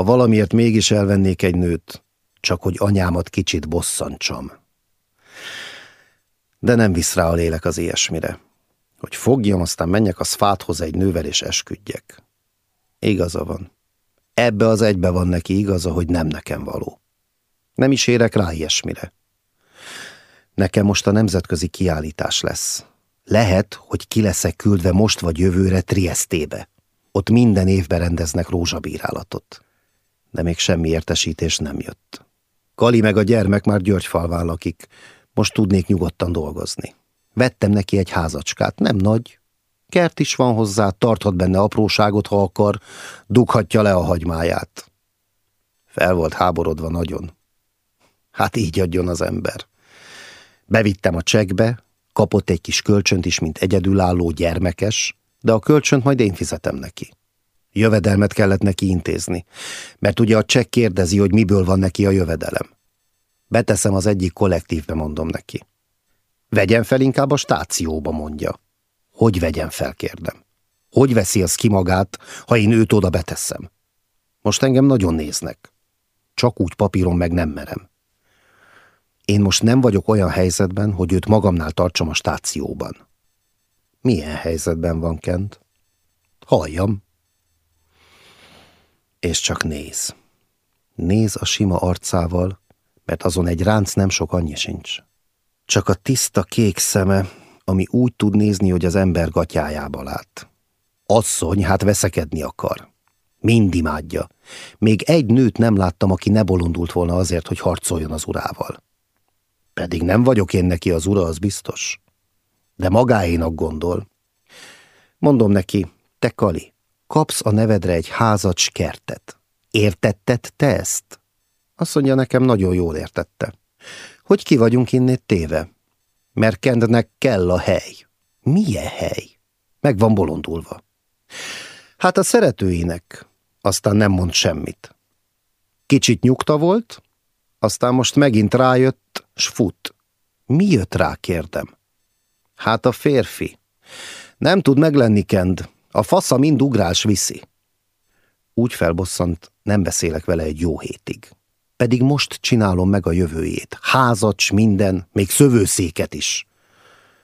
Ha valamiért mégis elvennék egy nőt, csak hogy anyámat kicsit bosszantsam. De nem visz rá a lélek az ilyesmire. Hogy fogjam, aztán menjek a szfáthoz egy nővel és esküdjek. Igaza van. Ebbe az egybe van neki igaza, hogy nem nekem való. Nem is érek rá ilyesmire. Nekem most a nemzetközi kiállítás lesz. Lehet, hogy ki leszek küldve most vagy jövőre Triestébe. Ott minden évben rendeznek rózsabírálatot. De még semmi értesítés nem jött. Kali meg a gyermek már Györgyfalván lakik. Most tudnék nyugodtan dolgozni. Vettem neki egy házacskát, nem nagy. Kert is van hozzá, tarthat benne apróságot, ha akar, dughatja le a hagymáját. Fel volt háborodva nagyon. Hát így adjon az ember. Bevittem a csekbe, kapott egy kis kölcsönt is, mint egyedülálló gyermekes, de a kölcsönt majd én fizetem neki. Jövedelmet kellett neki intézni, mert ugye a csekk kérdezi, hogy miből van neki a jövedelem. Beteszem az egyik kollektívbe, mondom neki. Vegyen fel inkább a stációba, mondja. Hogy vegyen fel, kérdem. Hogy veszi az ki magát, ha én őt oda beteszem? Most engem nagyon néznek. Csak úgy papíron meg nem merem. Én most nem vagyok olyan helyzetben, hogy őt magamnál tartsam a stációban. Milyen helyzetben van Kent? Halljam. És csak néz. Néz a sima arcával, mert azon egy ránc nem sok annyi sincs. Csak a tiszta kék szeme, ami úgy tud nézni, hogy az ember gatyájába lát. Asszony, hát veszekedni akar. Mind imádja. Még egy nőt nem láttam, aki ne bolondult volna azért, hogy harcoljon az urával. Pedig nem vagyok én neki az ura, az biztos. De magáénak gondol. Mondom neki, te Kali, kapsz a nevedre egy házat kertet. Értetted te ezt? Azt mondja, nekem nagyon jól értette. Hogy ki vagyunk innét téve? Mert Kendnek kell a hely. Milyen hely? Meg van bolondulva. Hát a szeretőinek. Aztán nem mond semmit. Kicsit nyugta volt, aztán most megint rájött, s fut. Mi jött rá, kérdem? Hát a férfi. Nem tud meglenni, Kend. A fasza mind ugrás viszi. Úgy felbosszant, nem beszélek vele egy jó hétig. Pedig most csinálom meg a jövőjét. Házacs, minden, még szövőszéket is.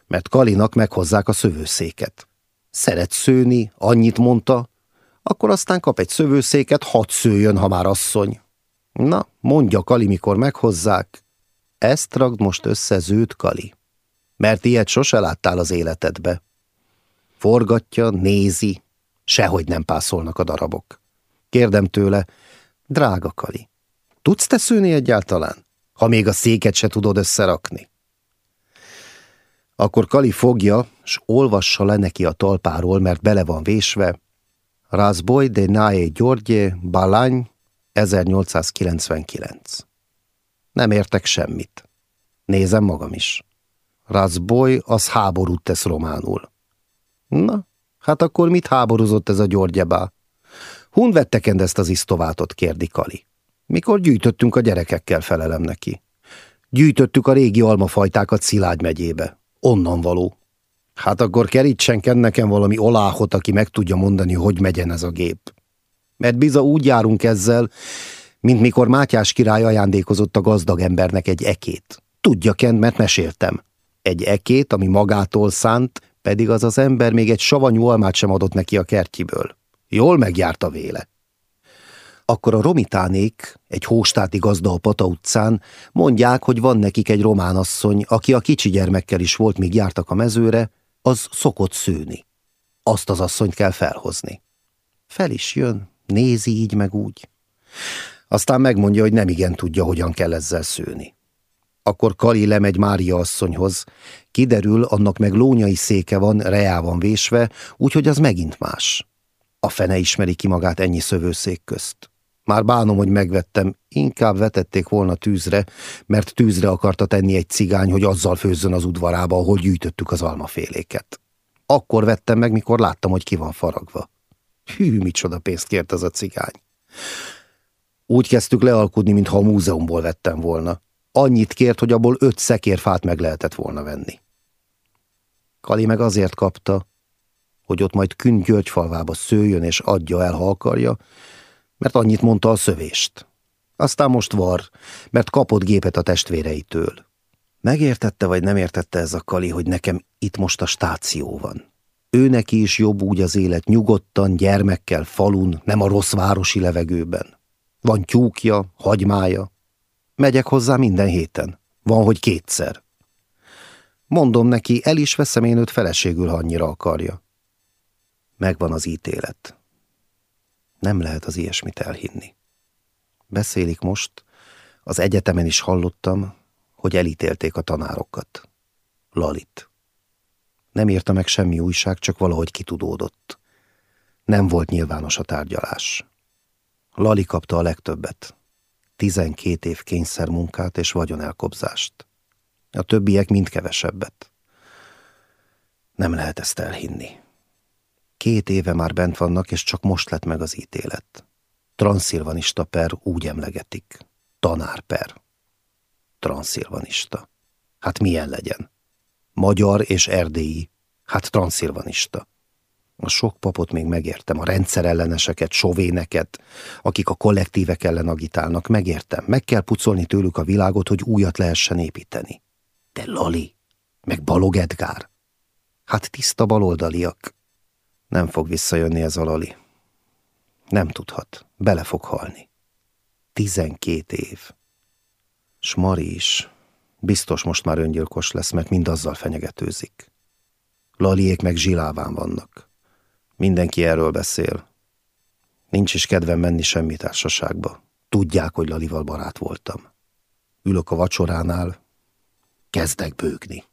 Mert Kalinak meghozzák a szövőszéket. Szeret szőni, annyit mondta, akkor aztán kap egy szövőszéket, hadd szőjön, ha már asszony. Na, mondja Kali, mikor meghozzák. Ezt ragd most össze ződ, Kali. Mert ilyet sose láttál az életedbe. Forgatja, nézi, sehogy nem pászolnak a darabok. Kérdem tőle, drága Kali, tudsz te szőni egyáltalán, ha még a széket se tudod összerakni? Akkor Kali fogja, s olvassa le neki a talpáról, mert bele van vésve, Razboy de Nae Györgye, Balány, 1899. Nem értek semmit. Nézem magam is. Razboy az háborút tesz románul. Na, hát akkor mit háborúzott ez a Györgyebá? Hun vettekend ezt az isztovátot, kérdi Kali. Mikor gyűjtöttünk a gyerekekkel, felelem neki. Gyűjtöttük a régi almafajtákat Szilágy megyébe. Onnan való. Hát akkor kerítsen nekem valami oláhot, aki meg tudja mondani, hogy megyen ez a gép. Mert biza úgy járunk ezzel, mint mikor Mátyás király ajándékozott a gazdag embernek egy ekét. Tudja Kent, mert meséltem. Egy ekét, ami magától szánt, pedig az az ember még egy savanyú almát sem adott neki a kertjiből. Jól megjárta véle. Akkor a romitánék, egy hóstáti gazda a Pata utcán, mondják, hogy van nekik egy román asszony, aki a kicsi gyermekkel is volt, míg jártak a mezőre, az szokott szőni. Azt az asszonyt kell felhozni. Fel is jön, nézi így meg úgy. Aztán megmondja, hogy nem igen tudja, hogyan kell ezzel szőni. Akkor Kali lemegy Mária asszonyhoz. Kiderül, annak meg lónyai széke van, reá van vésve, úgyhogy az megint más. A fene ismeri ki magát ennyi szövőszék közt. Már bánom, hogy megvettem, inkább vetették volna tűzre, mert tűzre akarta tenni egy cigány, hogy azzal főzzön az udvarába, ahol gyűjtöttük az almaféléket. Akkor vettem meg, mikor láttam, hogy ki van faragva. Hű, micsoda pénzt kért az a cigány. Úgy kezdtük lealkudni, mintha a múzeumból vettem volna. Annyit kért, hogy abból öt szekérfát meg lehetett volna venni. Kali meg azért kapta, hogy ott majd Kün Györgyfalvába szőjön és adja el, ha akarja, mert annyit mondta a szövést. Aztán most var, mert kapott gépet a testvéreitől. Megértette vagy nem értette ez a Kali, hogy nekem itt most a stáció van. Ő neki is jobb úgy az élet nyugodtan, gyermekkel, falun, nem a rossz városi levegőben. Van tyúkja, hagymája. Megyek hozzá minden héten. Van, hogy kétszer. Mondom neki, el is veszem én őt feleségül, ha annyira akarja. Megvan az ítélet. Nem lehet az ilyesmit elhinni. Beszélik most, az egyetemen is hallottam, hogy elítélték a tanárokat. Lalit. Nem írta meg semmi újság, csak valahogy kitudódott. Nem volt nyilvános a tárgyalás. Lali kapta a legtöbbet. Tizenkét év kényszermunkát és vagyonelkobzást. A többiek mind kevesebbet. Nem lehet ezt elhinni. Két éve már bent vannak, és csak most lett meg az ítélet. Transzilvanista per úgy emlegetik. Tanárper. Transzilvanista. Hát milyen legyen? Magyar és erdélyi. Hát transzilvanista. A sok papot még megértem, a rendszerelleneseket, sovéneket, akik a kollektívek ellen agitálnak, megértem. Meg kell pucolni tőlük a világot, hogy újat lehessen építeni. De Lali, meg Balog Edgár. Hát tiszta baloldaliak. Nem fog visszajönni ez a Lali. Nem tudhat, bele fog halni. Tizenkét év. S Mari is. Biztos most már öngyilkos lesz, mert mind azzal fenyegetőzik. Laliék meg zsiláván vannak. Mindenki erről beszél. Nincs is kedvem menni semmi társaságba. Tudják, hogy Lalival barát voltam. Ülök a vacsoránál, kezdek bőgni.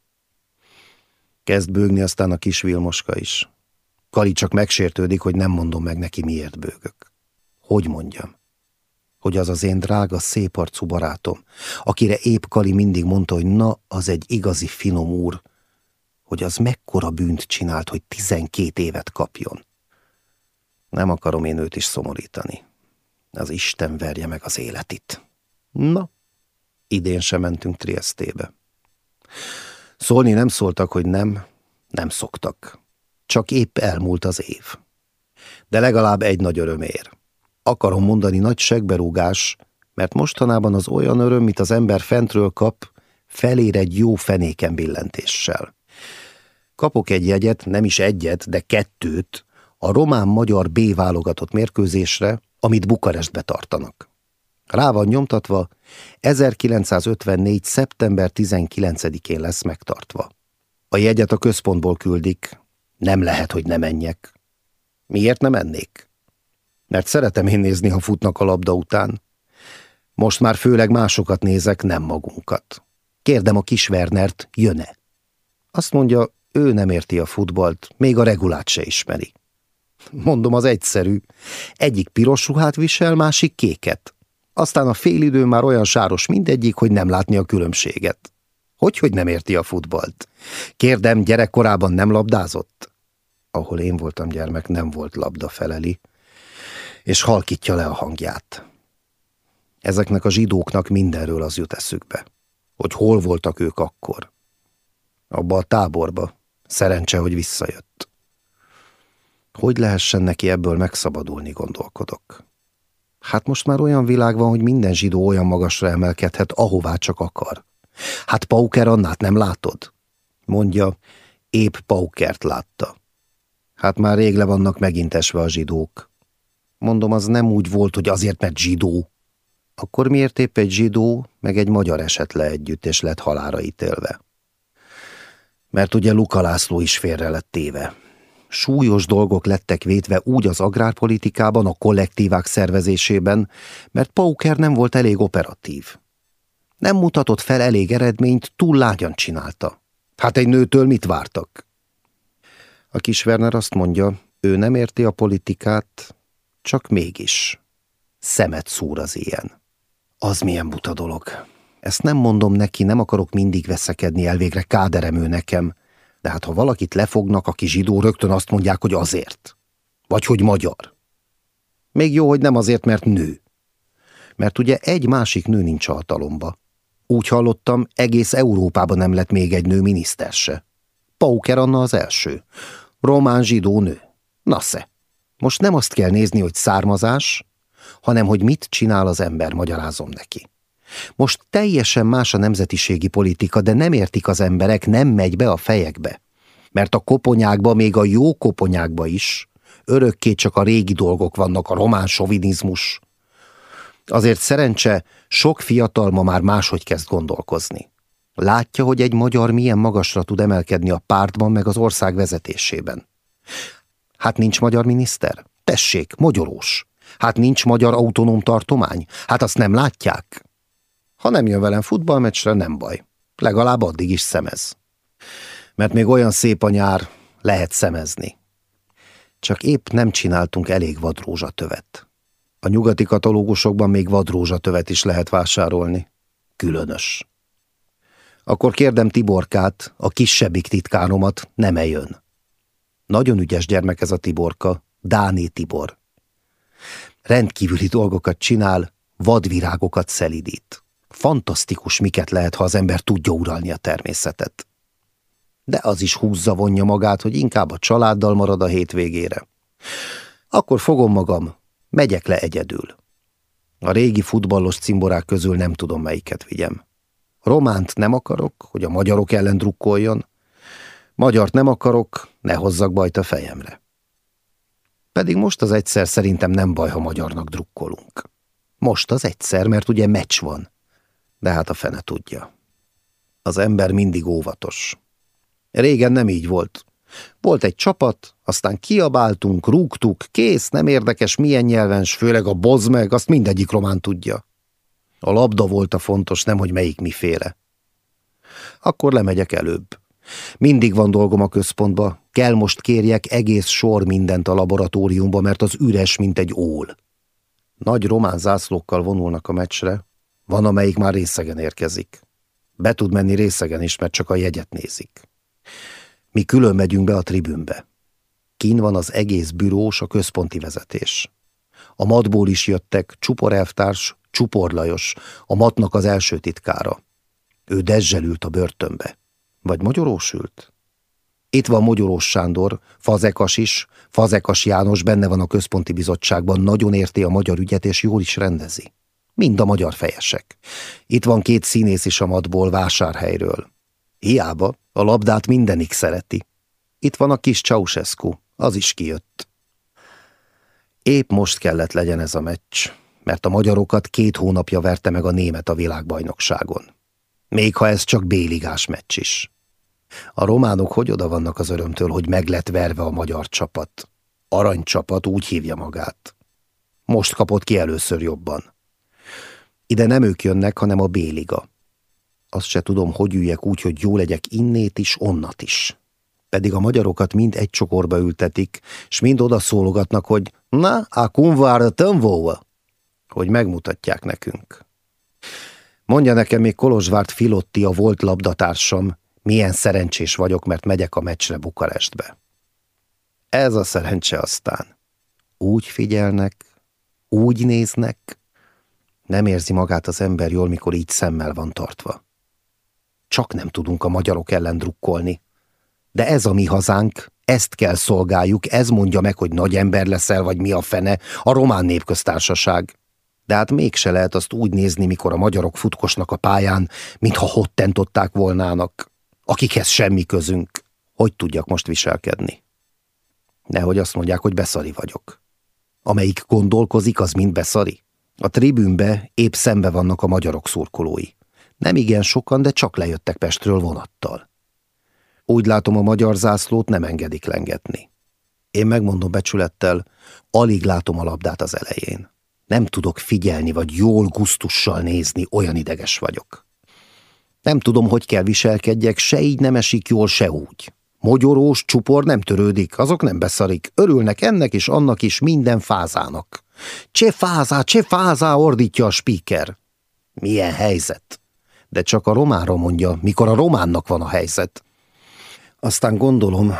Kezd bőgni aztán a kis Vilmoska is. Kali csak megsértődik, hogy nem mondom meg neki, miért bőgök. Hogy mondjam? Hogy az az én drága, szép arcú barátom, akire épp Kali mindig mondta, hogy na, az egy igazi finom úr, hogy az mekkora bűnt csinált, hogy tizenkét évet kapjon. Nem akarom én őt is szomorítani. Az Isten verje meg az életit. Na, idén sem mentünk Triestébe. Szólni nem szóltak, hogy nem, nem szoktak. Csak épp elmúlt az év. De legalább egy nagy öröm ér. Akarom mondani nagy segberúgás, mert mostanában az olyan öröm, mit az ember fentről kap, felér egy jó fenéken billentéssel. Kapok egy jegyet, nem is egyet, de kettőt, a román-magyar B válogatott mérkőzésre, amit Bukarestbe tartanak. Rá van nyomtatva, 1954. szeptember 19-én lesz megtartva. A jegyet a központból küldik, nem lehet, hogy ne menjek. Miért nem mennék? Mert szeretem én nézni, ha futnak a labda után. Most már főleg másokat nézek, nem magunkat. Kérdem a kis Wernert, jön-e? Azt mondja, ő nem érti a futballt, még a regulát se ismeri. Mondom, az egyszerű. Egyik piros ruhát visel, másik kéket. Aztán a félidő már olyan sáros mindegyik, hogy nem látni a különbséget. Hogy, hogy nem érti a futballt? Kérdem, gyerekkorában nem labdázott? Ahol én voltam gyermek, nem volt labda feleli, és halkítja le a hangját. Ezeknek a zsidóknak mindenről az jut eszükbe, hogy hol voltak ők akkor. Abba a táborba. Szerencse, hogy visszajött. Hogy lehessen neki ebből megszabadulni, gondolkodok. Hát most már olyan világ van, hogy minden zsidó olyan magasra emelkedhet, ahová csak akar. Hát Pauker Annát nem látod? Mondja, épp Paukert látta. Hát már rég le vannak megint esve a zsidók. Mondom, az nem úgy volt, hogy azért, mert zsidó. Akkor miért épp egy zsidó, meg egy magyar esett le együtt, és lett halára ítélve? Mert ugye Luka László is félre lett téve. Súlyos dolgok lettek vétve úgy az agrárpolitikában, a kollektívák szervezésében, mert Pauker nem volt elég operatív. Nem mutatott fel elég eredményt, túl lágyan csinálta. Hát egy nőtől mit vártak? A kis Werner azt mondja, ő nem érti a politikát, csak mégis. Szemet szúr az ilyen. Az milyen buta dolog. Ezt nem mondom neki, nem akarok mindig veszekedni, elvégre káderemő nekem, de hát ha valakit lefognak, aki zsidó, rögtön azt mondják, hogy azért. Vagy hogy magyar. Még jó, hogy nem azért, mert nő. Mert ugye egy másik nő nincs a hatalomba. Úgy hallottam, egész Európában nem lett még egy nő miniszter se. Pauker Anna az első. Román zsidó nő. Nasze. Most nem azt kell nézni, hogy származás, hanem hogy mit csinál az ember, magyarázom neki. Most teljesen más a nemzetiségi politika, de nem értik az emberek, nem megy be a fejekbe. Mert a koponyákba, még a jó koponyákba is, örökké csak a régi dolgok vannak, a román sovinizmus. Azért szerencse, sok fiatal ma már máshogy kezd gondolkozni. Látja, hogy egy magyar milyen magasra tud emelkedni a pártban, meg az ország vezetésében. Hát nincs magyar miniszter? Tessék, magyarós. Hát nincs magyar autonóm tartomány? Hát azt nem látják? Ha nem jön velem futballmeccsre, nem baj. Legalább addig is szemez. Mert még olyan szép a nyár, lehet szemezni. Csak épp nem csináltunk elég vadrózsatövet. A nyugati katalógusokban még vadrózsatövet is lehet vásárolni. Különös. Akkor kérdem Tiborkát, a kisebbik titkáromat, nem eljön. Nagyon ügyes gyermek ez a Tiborka, Dáné Tibor. Rendkívüli dolgokat csinál, vadvirágokat szelidít. Fantasztikus, miket lehet, ha az ember tudja uralni a természetet. De az is húzza vonja magát, hogy inkább a családdal marad a hétvégére. Akkor fogom magam, megyek le egyedül. A régi futballos cimborák közül nem tudom, melyiket vigyem. Románt nem akarok, hogy a magyarok ellen drukkoljon, magyart nem akarok, ne hozzak bajt a fejemre. Pedig most az egyszer szerintem nem baj, ha magyarnak drukkolunk. Most az egyszer, mert ugye meccs van. De hát a fene tudja. Az ember mindig óvatos. Régen nem így volt. Volt egy csapat, aztán kiabáltunk, rúgtuk, kész, nem érdekes milyen nyelven, főleg a boz meg, azt mindegyik román tudja. A labda volt a fontos, nem hogy melyik miféle. Akkor lemegyek előbb. Mindig van dolgom a központba, kell most kérjek egész sor mindent a laboratóriumba, mert az üres, mint egy ól. Nagy román zászlókkal vonulnak a meccsre, van, amelyik már részegen érkezik. Be tud menni részegen is, mert csak a jegyet nézik. Mi külön megyünk be a tribünbe. Kín van az egész bürós, a központi vezetés. A matból is jöttek Csupor elvtárs, Csupor Lajos, a matnak az első titkára. Ő dezzselült a börtönbe. Vagy magyarós ült? Itt van Mogyorós Sándor, Fazekas is, Fazekas János benne van a központi bizottságban, nagyon érti a magyar ügyet, és jól is rendezi. Mind a magyar fejesek. Itt van két színész is a matból vásárhelyről. Hiába, a labdát mindenik szereti. Itt van a kis Ceausescu, az is kijött. Épp most kellett legyen ez a meccs, mert a magyarokat két hónapja verte meg a német a világbajnokságon. Még ha ez csak béligás meccs is. A románok hogy oda vannak az örömtől, hogy meg lett verve a magyar csapat? Aranycsapat úgy hívja magát. Most kapott ki először jobban. Ide nem ők jönnek, hanem a Béliga. Azt se tudom, hogy üljek úgy, hogy jó legyek innét is, onnat is. Pedig a magyarokat mind egy csokorba ültetik, s mind oda szólogatnak, hogy na, a vártam volna, hogy megmutatják nekünk. Mondja nekem még Kolozsvárt Filotti, a volt labdatársam, milyen szerencsés vagyok, mert megyek a meccsre Bukarestbe. Ez a szerencse aztán. Úgy figyelnek, úgy néznek, nem érzi magát az ember jól, mikor így szemmel van tartva. Csak nem tudunk a magyarok ellen drukkolni. De ez a mi hazánk, ezt kell szolgáljuk, ez mondja meg, hogy nagy ember leszel, vagy mi a fene, a román népköztársaság. De hát mégse lehet azt úgy nézni, mikor a magyarok futkosnak a pályán, mintha hottentották volnának akikhez semmi közünk, hogy tudjak most viselkedni? Nehogy azt mondják, hogy beszari vagyok. Amelyik gondolkozik, az mind beszari. A tribünbe épp szembe vannak a magyarok szurkolói. Nem igen sokan, de csak lejöttek Pestről vonattal. Úgy látom, a magyar zászlót nem engedik lengetni. Én megmondom becsülettel, alig látom a labdát az elején. Nem tudok figyelni, vagy jól gusztussal nézni, olyan ideges vagyok. Nem tudom, hogy kell viselkedjek, se így nem esik jól, se úgy. Mogyorós csupor nem törődik, azok nem beszarik, örülnek ennek és annak is minden fázának. Cse fázá, cse fázá, ordítja a spíker. Milyen helyzet? De csak a románra mondja, mikor a románnak van a helyzet. Aztán gondolom,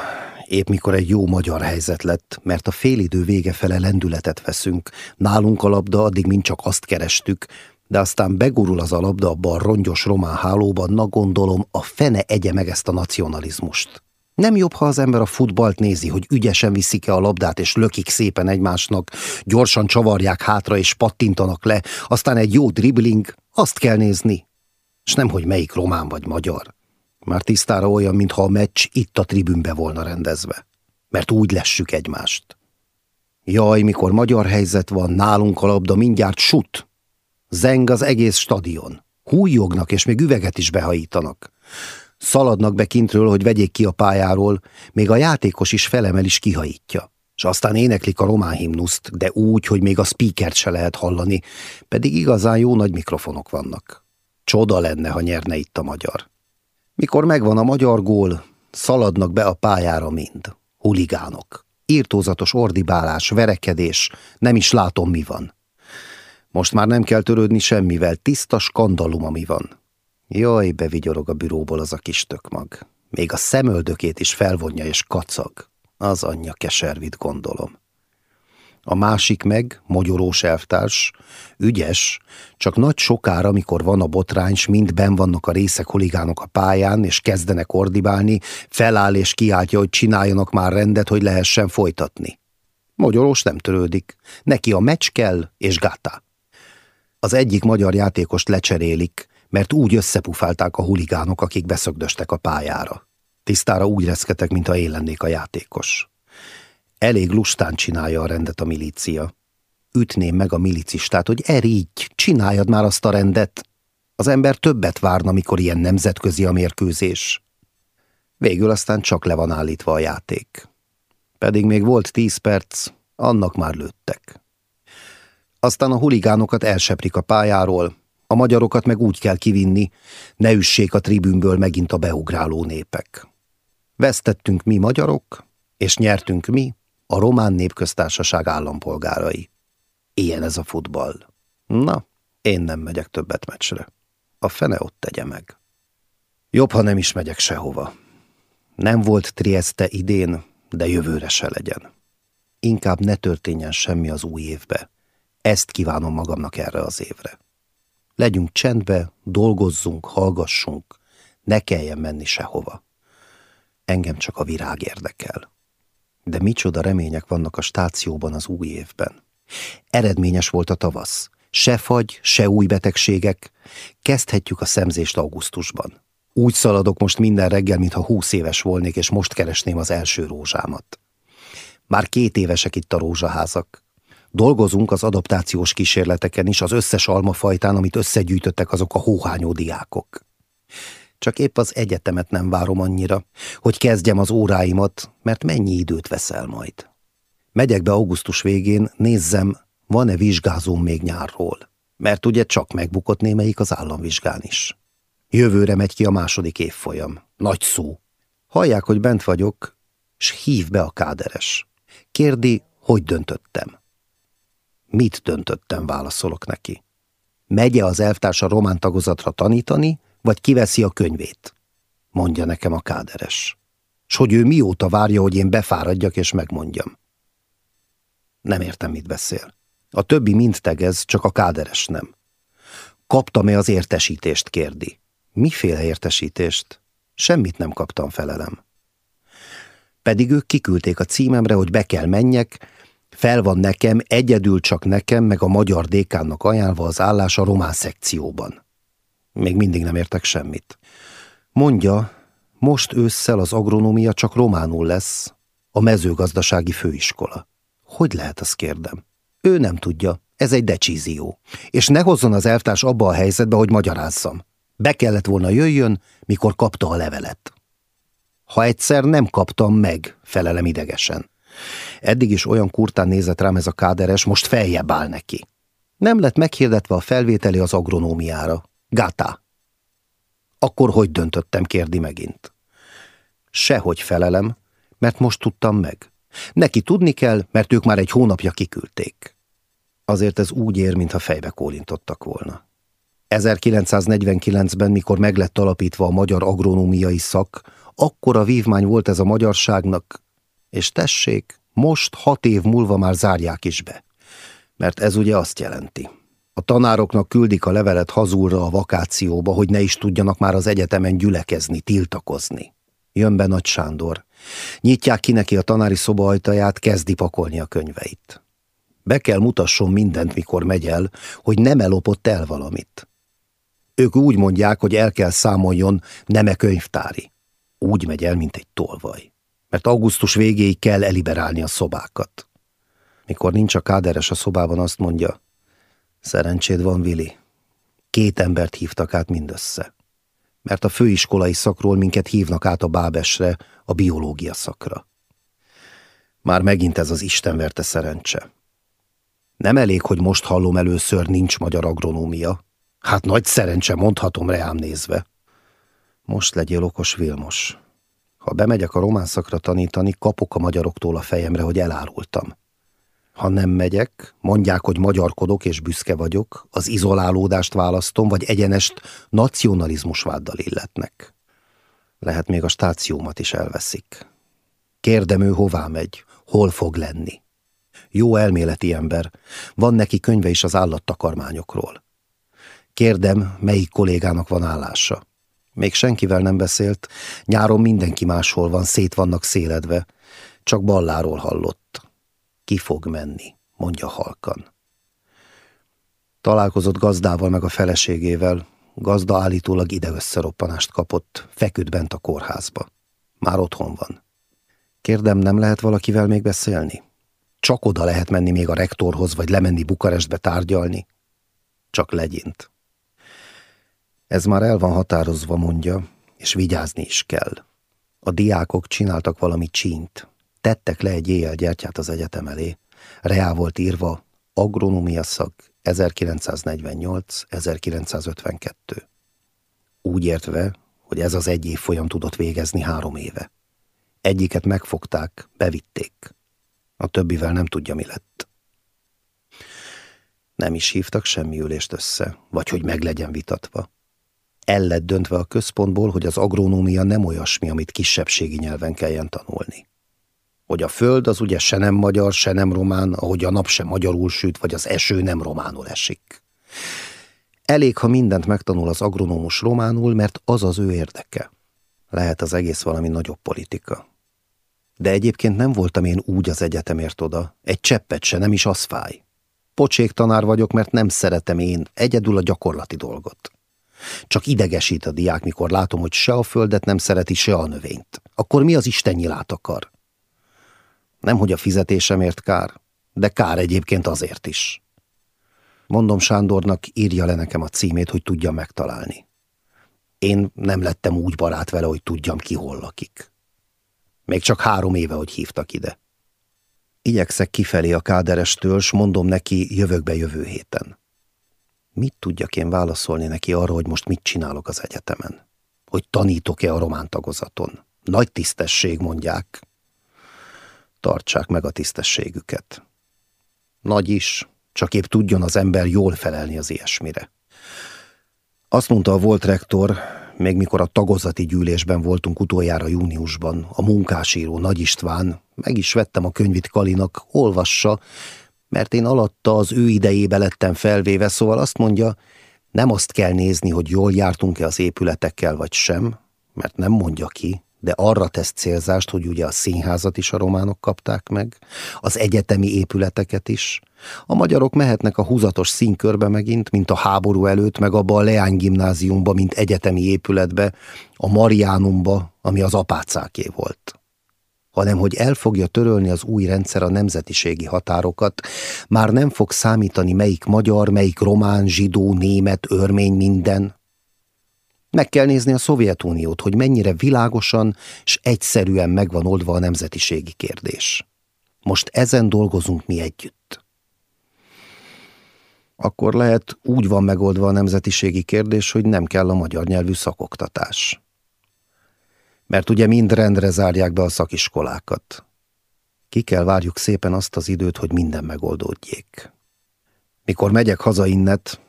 épp mikor egy jó magyar helyzet lett, mert a félidő vége fele lendületet veszünk, nálunk a labda addig mind csak azt kerestük, de aztán begurul az a labda abba a rongyos román hálóba, na gondolom, a fene egye meg ezt a nacionalizmust. Nem jobb, ha az ember a futballt nézi, hogy ügyesen viszik-e a labdát, és lökik szépen egymásnak, gyorsan csavarják hátra és pattintanak le, aztán egy jó dribbling, azt kell nézni. És nem, hogy melyik román vagy magyar. Már tisztára olyan, mintha a meccs itt a tribünbe volna rendezve. Mert úgy lessük egymást. Jaj, mikor magyar helyzet van, nálunk a labda mindjárt sut. Zeng az egész stadion. Hújognak, és még üveget is behajítanak. Szaladnak be kintről, hogy vegyék ki a pályáról, még a játékos is felemel is kihajítja. És aztán éneklik a román himnuszt, de úgy, hogy még a speakert se lehet hallani, pedig igazán jó nagy mikrofonok vannak. Csoda lenne, ha nyerne itt a magyar. Mikor megvan a magyar gól, szaladnak be a pályára mind. Huligánok. Írtózatos ordibálás, verekedés, nem is látom, mi van. Most már nem kell törődni semmivel, tiszta skandalum, ami van. Jaj, bevigyorog a büróból az a kis tökmag. Még a szemöldökét is felvonja és kacag. Az anyja keservit gondolom. A másik meg, mogyorós elvtárs, ügyes, csak nagy sokára, amikor van a botrány, s mind ben vannak a részek huligánok a pályán, és kezdenek ordibálni, feláll és kiáltja, hogy csináljanak már rendet, hogy lehessen folytatni. Mogyorós nem törődik. Neki a meccs kell, és gata. Az egyik magyar játékost lecserélik, mert úgy összepufálták a huligánok, akik beszögdöstek a pályára. Tisztára úgy reszketek, mintha én lennék a játékos. Elég lustán csinálja a rendet a milícia. Ütném meg a milicistát, hogy erígy, csináljad már azt a rendet. Az ember többet várna, mikor ilyen nemzetközi a mérkőzés. Végül aztán csak le van állítva a játék. Pedig még volt tíz perc, annak már lőttek. Aztán a huligánokat elseprik a pályáról, a magyarokat meg úgy kell kivinni, ne üssék a tribünből megint a beugráló népek. Vesztettünk mi magyarok, és nyertünk mi, a román népköztársaság állampolgárai. Ilyen ez a futball. Na, én nem megyek többet meccsre. A fene ott tegye meg. Jobb, ha nem is megyek sehova. Nem volt Trieste idén, de jövőre se legyen. Inkább ne történjen semmi az új évbe. Ezt kívánom magamnak erre az évre. Legyünk csendbe, dolgozzunk, hallgassunk, ne kelljen menni sehova. Engem csak a virág érdekel. De micsoda remények vannak a stációban az új évben. Eredményes volt a tavasz. Se fagy, se új betegségek. Kezdhetjük a szemzést augusztusban. Úgy szaladok most minden reggel, mintha húsz éves volnék, és most keresném az első rózsámat. Már két évesek itt a rózsaházak. Dolgozunk az adaptációs kísérleteken is, az összes almafajtán, amit összegyűjtöttek azok a hóhányó diákok. Csak épp az egyetemet nem várom annyira, hogy kezdjem az óráimat, mert mennyi időt veszel majd. Megyek be augusztus végén, nézzem, van-e vizsgázóm még nyárról, mert ugye csak megbukott némelyik az államvizsgán is. Jövőre megy ki a második évfolyam. Nagy szó. Hallják, hogy bent vagyok, s hív be a káderes. Kérdi, hogy döntöttem. Mit döntöttem, válaszolok neki. Megye az elvtársa román tagozatra tanítani, vagy kiveszi a könyvét? Mondja nekem a káderes. S hogy ő mióta várja, hogy én befáradjak és megmondjam. Nem értem, mit beszél. A többi mind tegez, csak a káderes nem. Kaptam-e az értesítést, kérdi. Miféle értesítést? Semmit nem kaptam, felelem. Pedig ők kiküldték a címemre, hogy be kell menjek, fel van nekem, egyedül csak nekem, meg a magyar dékánnak ajánlva az állás a román szekcióban. Még mindig nem értek semmit. Mondja, most ősszel az agronómia csak románul lesz, a mezőgazdasági főiskola. Hogy lehet, azt kérdem? Ő nem tudja, ez egy decízió. És ne hozzon az elvtárs abba a helyzetbe, hogy magyarázzam. Be kellett volna jöjjön, mikor kapta a levelet. Ha egyszer nem kaptam meg, felelem idegesen. Eddig is olyan kurtán nézett rám ez a káderes, most feljebb áll neki. Nem lett meghirdetve a felvételi az agronómiára. Gata. Akkor hogy döntöttem, kérdi megint. Sehogy felelem, mert most tudtam meg. Neki tudni kell, mert ők már egy hónapja kiküldték. Azért ez úgy ér, mintha fejbe kólintottak volna. 1949-ben, mikor meglett alapítva a magyar agronómiai szak, akkora vívmány volt ez a magyarságnak, és tessék, most hat év múlva már zárják is be. Mert ez ugye azt jelenti. A tanároknak küldik a levelet hazulra a vakációba, hogy ne is tudjanak már az egyetemen gyülekezni, tiltakozni. Jön be Nagy Sándor. Nyitják ki neki a tanári szoba ajtaját, kezdi pakolni a könyveit. Be kell mutasson mindent, mikor megy el, hogy nem elopott el valamit. Ők úgy mondják, hogy el kell számoljon, nem-e könyvtári. Úgy megy el, mint egy tolvaj. Mert augusztus végéig kell eliberálni a szobákat. Mikor nincs a káderes a szobában, azt mondja, szerencséd van, Vili. Két embert hívtak át mindössze. Mert a főiskolai szakról minket hívnak át a Bábesre, a biológia szakra. Már megint ez az istenverte szerencse. Nem elég, hogy most hallom először nincs magyar agronómia. Hát nagy szerencse, mondhatom reám nézve. Most legyél okos, Vilmos. Ha bemegyek a román szakra tanítani, kapok a magyaroktól a fejemre, hogy elárultam. Ha nem megyek, mondják, hogy magyarkodok és büszke vagyok, az izolálódást választom, vagy egyenest nacionalizmus váddal illetnek. Lehet még a stációmat is elveszik. Kérdem ő hová megy, hol fog lenni. Jó elméleti ember, van neki könyve is az állattakarmányokról. Kérdem, melyik kollégának van állása. Még senkivel nem beszélt, nyáron mindenki máshol van, szét vannak széledve, csak balláról hallott. Ki fog menni, mondja halkan. Találkozott gazdával meg a feleségével, gazda állítólag ide összeroppanást kapott, feküdt bent a kórházba. Már otthon van. Kérdem, nem lehet valakivel még beszélni? Csak oda lehet menni még a rektorhoz, vagy lemenni Bukarestbe tárgyalni. Csak legyint. Ez már el van határozva, mondja, és vigyázni is kell. A diákok csináltak valami csínt. Tettek le egy éjjelgyertyát az egyetem elé. Reá volt írva agronómia szak 1948-1952. Úgy értve, hogy ez az egy év folyam tudott végezni három éve. Egyiket megfogták, bevitték. A többivel nem tudja, mi lett. Nem is hívtak semmi ülést össze, vagy hogy meg legyen vitatva. El lett döntve a központból, hogy az agronómia nem olyasmi, amit kisebbségi nyelven kelljen tanulni. Hogy a föld az ugye se nem magyar, se nem román, ahogy a nap sem magyarul süt, vagy az eső nem románul esik. Elég, ha mindent megtanul az agronómus románul, mert az az ő érdeke. Lehet az egész valami nagyobb politika. De egyébként nem voltam én úgy az egyetemért oda, egy cseppet se, nem is az fáj. Pocsék tanár vagyok, mert nem szeretem én egyedül a gyakorlati dolgot. Csak idegesít a diák, mikor látom, hogy se a földet nem szereti, se a növényt. Akkor mi az Isten nyilát akar? Nem, hogy a fizetésemért kár, de kár egyébként azért is. Mondom Sándornak, írja le nekem a címét, hogy tudjam megtalálni. Én nem lettem úgy barát vele, hogy tudjam ki hol lakik. Még csak három éve, hogy hívtak ide. Igyekszek kifelé a káderestől, s mondom neki, jövök be jövő héten. Mit tudjak én válaszolni neki arra, hogy most mit csinálok az egyetemen? Hogy tanítok-e a román tagozaton? Nagy tisztesség, mondják. Tartsák meg a tisztességüket. Nagy is, csak épp tudjon az ember jól felelni az ilyesmire. Azt mondta a volt rektor, még mikor a tagozati gyűlésben voltunk utoljára júniusban, a munkásíró Nagy István, meg is vettem a könyvit Kalinak, olvassa, mert én alatta az ő idejébe lettem felvéve, szóval azt mondja, nem azt kell nézni, hogy jól jártunk-e az épületekkel vagy sem, mert nem mondja ki, de arra tesz célzást, hogy ugye a színházat is a románok kapták meg, az egyetemi épületeket is. A magyarok mehetnek a húzatos színkörbe megint, mint a háború előtt, meg abba a Leány gimnáziumba, mint egyetemi épületbe, a Mariánumba, ami az apácáké volt hanem hogy el fogja törölni az új rendszer a nemzetiségi határokat, már nem fog számítani melyik magyar, melyik román, zsidó, német, örmény, minden. Meg kell nézni a Szovjetuniót, hogy mennyire világosan és egyszerűen megvan oldva a nemzetiségi kérdés. Most ezen dolgozunk mi együtt. Akkor lehet úgy van megoldva a nemzetiségi kérdés, hogy nem kell a magyar nyelvű szakoktatás mert ugye mind rendre zárják be a szakiskolákat. Ki kell várjuk szépen azt az időt, hogy minden megoldódjék. Mikor megyek haza innet,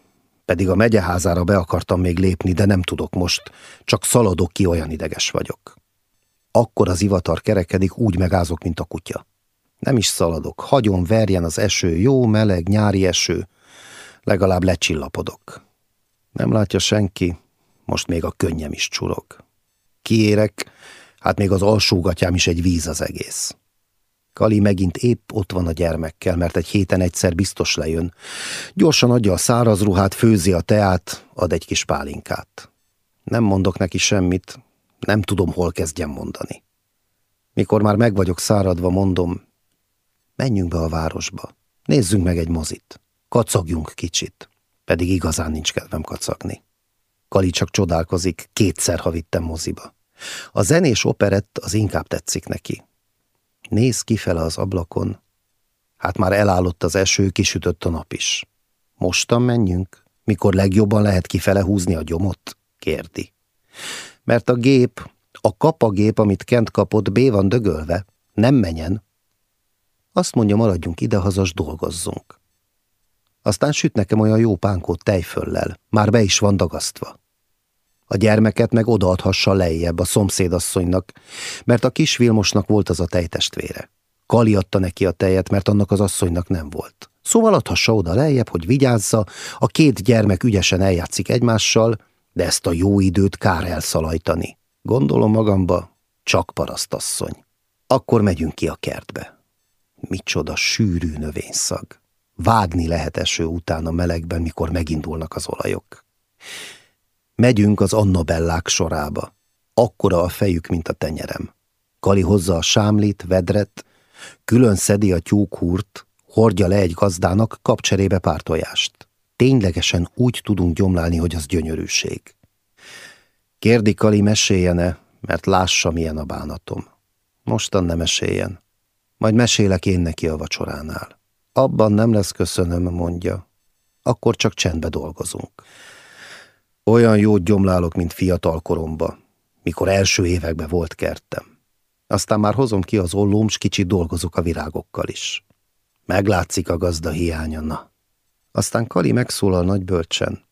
pedig a megyeházára be akartam még lépni, de nem tudok most, csak szaladok ki, olyan ideges vagyok. Akkor az ivatar kerekedik, úgy megázok, mint a kutya. Nem is szaladok, hagyom, verjen az eső, jó, meleg, nyári eső, legalább lecsillapodok. Nem látja senki, most még a könnyem is csurog kiérek, Hát még az alsógatyám is egy víz az egész. Kali megint épp ott van a gyermekkel, mert egy héten egyszer biztos lejön. Gyorsan adja a száraz ruhát, főzi a teát, ad egy kis pálinkát. Nem mondok neki semmit, nem tudom, hol kezdjem mondani. Mikor már meg vagyok száradva, mondom, menjünk be a városba, nézzünk meg egy mozit, kacagjunk kicsit, pedig igazán nincs kedvem kacagni. Kali csak csodálkozik, kétszer, ha vittem moziba. A zenés operett az inkább tetszik neki. Néz kifele az ablakon. Hát már elállott az eső, kisütött a nap is. Mostan menjünk? Mikor legjobban lehet kifele húzni a gyomot? kérdi. Mert a gép, a kapagép, amit Kent kapott, B van dögölve. Nem menjen. Azt mondja, maradjunk idehazas, dolgozzunk. Aztán süt nekem olyan jó pánkót tejföllel, már be is van dagasztva. A gyermeket meg odaadhassa lejjebb a szomszédasszonynak, mert a kis Vilmosnak volt az a tejtestvére. Kali adta neki a tejet, mert annak az asszonynak nem volt. Szóval adhassa oda lejjebb, hogy vigyázza, a két gyermek ügyesen eljátszik egymással, de ezt a jó időt kár elszalajtani. Gondolom magamba, csak parasztasszony. Akkor megyünk ki a kertbe. Micsoda sűrű növényszag. Vágni lehet eső után a melegben, mikor megindulnak az olajok. Megyünk az Annabellák sorába. Akkora a fejük, mint a tenyerem. Kali hozza a sámlit, vedret, külön szedi a tyúkhúrt, hordja le egy gazdának, kap cserébe pár tojást. Ténylegesen úgy tudunk gyomlálni, hogy az gyönyörűség. Kérdi Kali meséljene, mert lássa, milyen a bánatom. Mostan nem meséljen. Majd mesélek én neki a vacsoránál. Abban nem lesz köszönöm, mondja. Akkor csak csendbe dolgozunk. Olyan jót gyomlálok, mint fiatal koromba, mikor első években volt kertem. Aztán már hozom ki az ollóm, s kicsit dolgozok a virágokkal is. Meglátszik a gazda hiánya, na. Aztán Kali megszólal nagy bölcsen.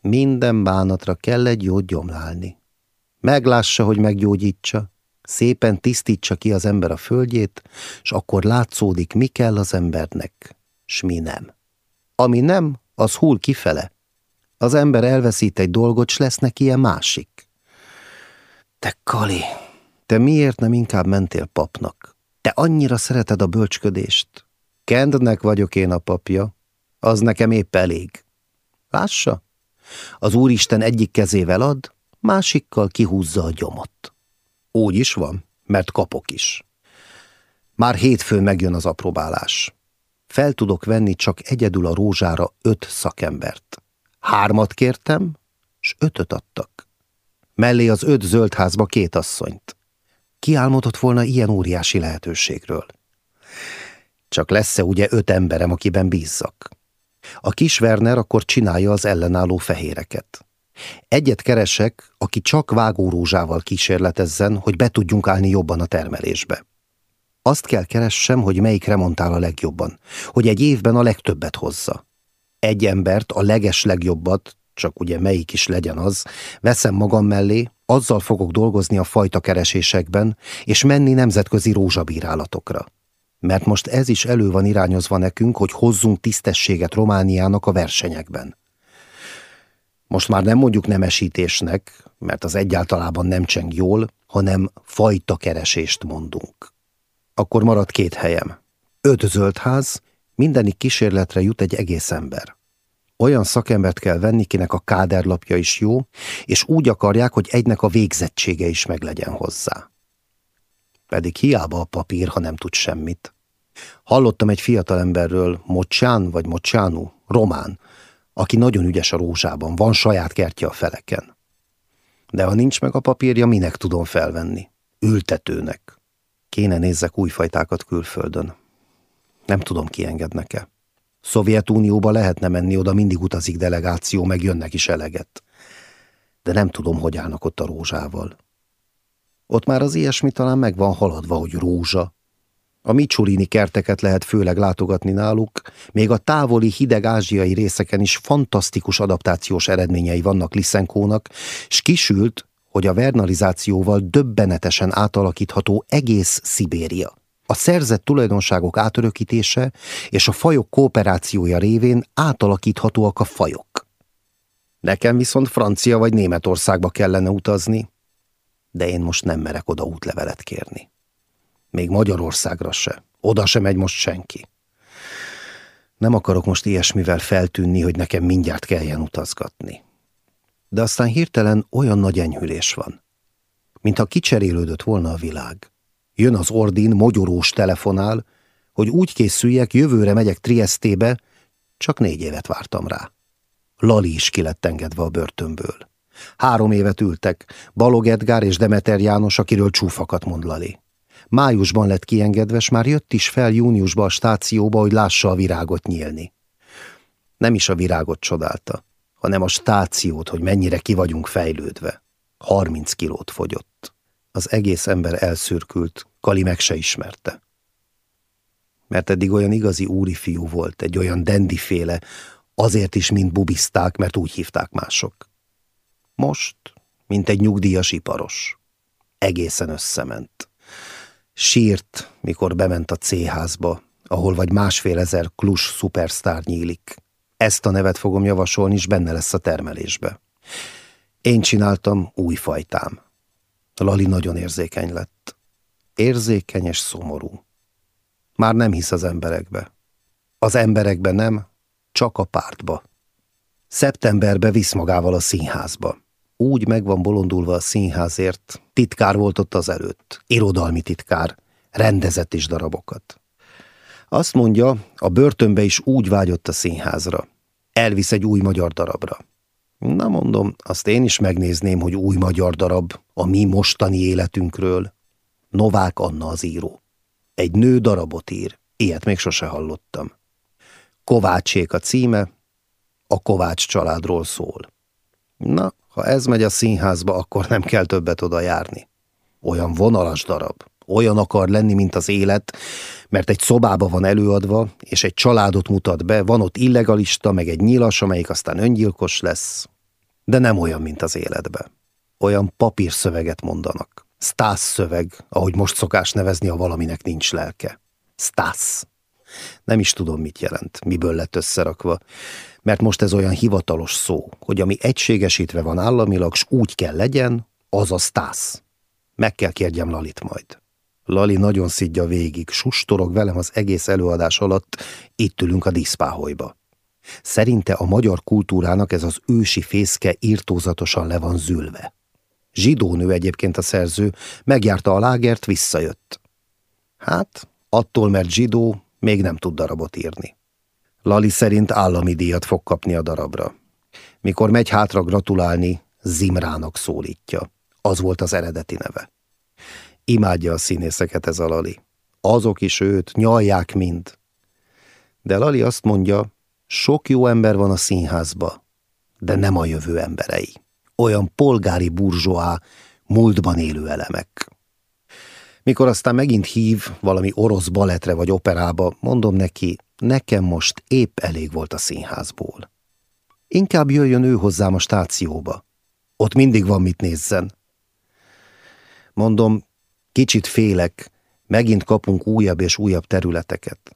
Minden bánatra kell egy jót gyomlálni. Meglássa, hogy meggyógyítsa, szépen tisztítsa ki az ember a földjét, és akkor látszódik, mi kell az embernek, s mi nem. Ami nem, az hull kifele, az ember elveszít egy dolgot, s lesz neki ilyen másik. Te Kali, te miért nem inkább mentél papnak? Te annyira szereted a bölcsködést. Kendnek vagyok én a papja, az nekem épp elég. Lássa, az Úristen egyik kezével ad, másikkal kihúzza a gyomot. Úgy is van, mert kapok is. Már hétfőn megjön az apróbálás. Fel tudok venni csak egyedül a rózsára öt szakembert. Hármat kértem, s ötöt adtak. Mellé az öt zöld házba két asszonyt. Kiálmodott volna ilyen óriási lehetőségről. Csak lesz-e ugye öt emberem, akiben bízzak? A kis Werner akkor csinálja az ellenálló fehéreket. Egyet keresek, aki csak vágórózsával kísérletezzen, hogy be tudjunk állni jobban a termelésbe. Azt kell keressem, hogy melyik remontál a legjobban, hogy egy évben a legtöbbet hozza egy embert, a leges legjobbat, csak ugye melyik is legyen az, veszem magam mellé, azzal fogok dolgozni a fajta keresésekben, és menni nemzetközi rózsabírálatokra. Mert most ez is elő van irányozva nekünk, hogy hozzunk tisztességet Romániának a versenyekben. Most már nem mondjuk nemesítésnek, mert az egyáltalában nem cseng jól, hanem fajta keresést mondunk. Akkor marad két helyem. Öt zöld ház, Mindenik kísérletre jut egy egész ember. Olyan szakembert kell venni, kinek a káderlapja is jó, és úgy akarják, hogy egynek a végzettsége is meglegyen hozzá. Pedig hiába a papír, ha nem tud semmit. Hallottam egy fiatalemberről, Mocsán vagy Mocsánú, román, aki nagyon ügyes a rózsában, van saját kertje a feleken. De ha nincs meg a papírja, minek tudom felvenni? Ültetőnek. Kéne nézzek új fajtákat külföldön. Nem tudom, kiengednek-e. Szovjetunióba lehetne menni, oda mindig utazik delegáció, meg jönnek is eleget. De nem tudom, hogy állnak ott a rózsával. Ott már az ilyesmi talán meg van haladva, hogy rózsa. A Micsolini kerteket lehet főleg látogatni náluk, még a távoli hideg ázsiai részeken is fantasztikus adaptációs eredményei vannak Liszenkónak, s kisült, hogy a vernalizációval döbbenetesen átalakítható egész Szibéria. A szerzett tulajdonságok átörökítése és a fajok kooperációja révén átalakíthatóak a fajok. Nekem viszont Francia vagy Németországba kellene utazni. de én most nem merek oda útlevelet kérni. Még Magyarországra se. Oda sem megy most senki. Nem akarok most ilyesmivel feltűnni, hogy nekem mindjárt kelljen utazgatni. De aztán hirtelen olyan nagy enyhülés van. Mintha kicserélődött volna a világ. Jön az ordin, mogyorós telefonál, hogy úgy készüljek, jövőre megyek Triestébe, csak négy évet vártam rá. Lali is ki lett engedve a börtönből. Három évet ültek, Balog Edgár és Demeter János, akiről csúfakat mond Lali. Májusban lett kiengedve, s már jött is fel júniusba a stációba, hogy lássa a virágot nyílni. Nem is a virágot csodálta, hanem a stációt, hogy mennyire ki vagyunk fejlődve. Harminc kilót fogyott. Az egész ember elszürkült, Kali meg se ismerte. Mert eddig olyan igazi úri fiú volt, egy olyan dendiféle, azért is, mint bubiszták, mert úgy hívták mások. Most, mint egy nyugdíjas iparos. Egészen összement. Sírt, mikor bement a C-házba, ahol vagy másfél ezer klus szupersztár nyílik. Ezt a nevet fogom javasolni, és benne lesz a termelésbe. Én csináltam új fajtám. Lali nagyon érzékeny lett. Érzékeny és szomorú. Már nem hisz az emberekbe. Az emberekbe nem, csak a pártba. Szeptemberbe visz magával a színházba. Úgy meg van bolondulva a színházért, titkár volt ott az előtt, irodalmi titkár, rendezett is darabokat. Azt mondja, a börtönbe is úgy vágyott a színházra. Elvisz egy új magyar darabra. Na mondom, azt én is megnézném, hogy új magyar darab a mi mostani életünkről. Novák Anna az író. Egy nő darabot ír. Ilyet még sose hallottam. Kovácsék a címe, a Kovács családról szól. Na, ha ez megy a színházba, akkor nem kell többet oda járni. Olyan vonalas darab, olyan akar lenni, mint az élet, mert egy szobába van előadva, és egy családot mutat be, van ott illegalista, meg egy nyilas, amelyik aztán öngyilkos lesz, de nem olyan, mint az életbe. Olyan papírszöveget mondanak. Stász szöveg, ahogy most szokás nevezni, a valaminek nincs lelke. Stász. Nem is tudom, mit jelent, miből lett összerakva, mert most ez olyan hivatalos szó, hogy ami egységesítve van államilag, s úgy kell legyen, az a stász. Meg kell kérjem Lalit majd. Lali nagyon szidja végig, sustorog velem az egész előadás alatt, itt ülünk a diszpáholyba. Szerinte a magyar kultúrának ez az ősi fészke írtózatosan le van zülve. Zsidónő egyébként a szerző, megjárta a lágert, visszajött. Hát, attól, mert zsidó, még nem tud darabot írni. Lali szerint állami díjat fog kapni a darabra. Mikor megy hátra gratulálni, Zimrának szólítja. Az volt az eredeti neve. Imádja a színészeket ez a Lali. Azok is őt, nyalják mind. De Lali azt mondja, sok jó ember van a színházba, de nem a jövő emberei. Olyan polgári burzsóá, múltban élő elemek. Mikor aztán megint hív valami orosz baletre vagy operába, mondom neki, nekem most épp elég volt a színházból. Inkább jöjjön ő hozzám a stációba. Ott mindig van mit nézzen. Mondom, kicsit félek, megint kapunk újabb és újabb területeket.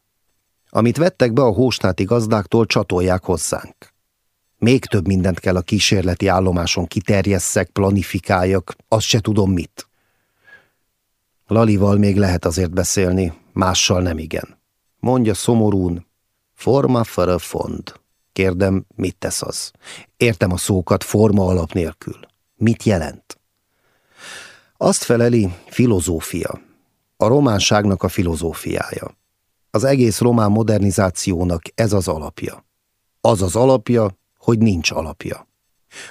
Amit vettek be a hóstáti gazdáktól, csatolják hozzánk. Még több mindent kell a kísérleti állomáson kiterjesszek, planifikáljak, azt se tudom mit. Lalival még lehet azért beszélni, mással nem igen. Mondja szomorún, forma a fond. Kérdem, mit tesz az? Értem a szókat forma alap nélkül. Mit jelent? Azt feleli, filozófia. A románságnak a filozófiája. Az egész román modernizációnak ez az alapja. Az az alapja, hogy nincs alapja.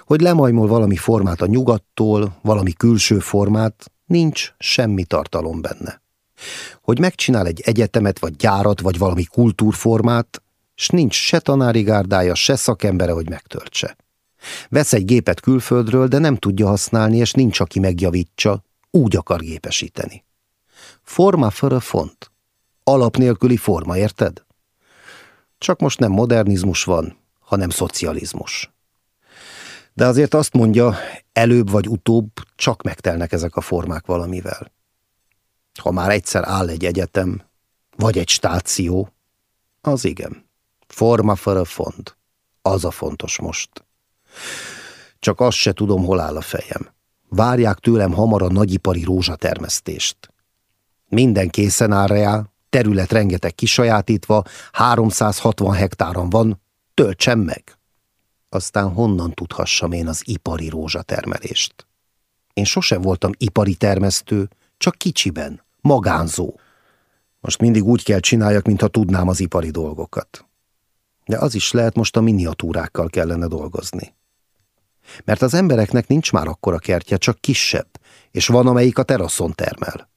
Hogy lemajmol valami formát a nyugattól, valami külső formát, nincs semmi tartalom benne. Hogy megcsinál egy egyetemet, vagy gyárat, vagy valami kultúrformát, s nincs se tanári gárdája, se szakembere, hogy megtöltse. Vesz egy gépet külföldről, de nem tudja használni, és nincs, aki megjavítsa, úgy akar gépesíteni. Forma för font alap nélküli forma, érted? Csak most nem modernizmus van, hanem szocializmus. De azért azt mondja, előbb vagy utóbb csak megtelnek ezek a formák valamivel. Ha már egyszer áll egy egyetem, vagy egy stáció, az igen. Forma for a font. Az a fontos most. Csak azt se tudom, hol áll a fejem. Várják tőlem hamar a nagyipari rózsatermesztést. Minden készen áll rá, terület rengeteg kisajátítva, 360 hektáron van, töltsem meg. Aztán honnan tudhassam én az ipari rózsatermelést? Én sosem voltam ipari termesztő, csak kicsiben, magánzó. Most mindig úgy kell csináljak, mintha tudnám az ipari dolgokat. De az is lehet, most a miniatúrákkal kellene dolgozni. Mert az embereknek nincs már akkora kertje, csak kisebb, és van, amelyik a teraszon termel.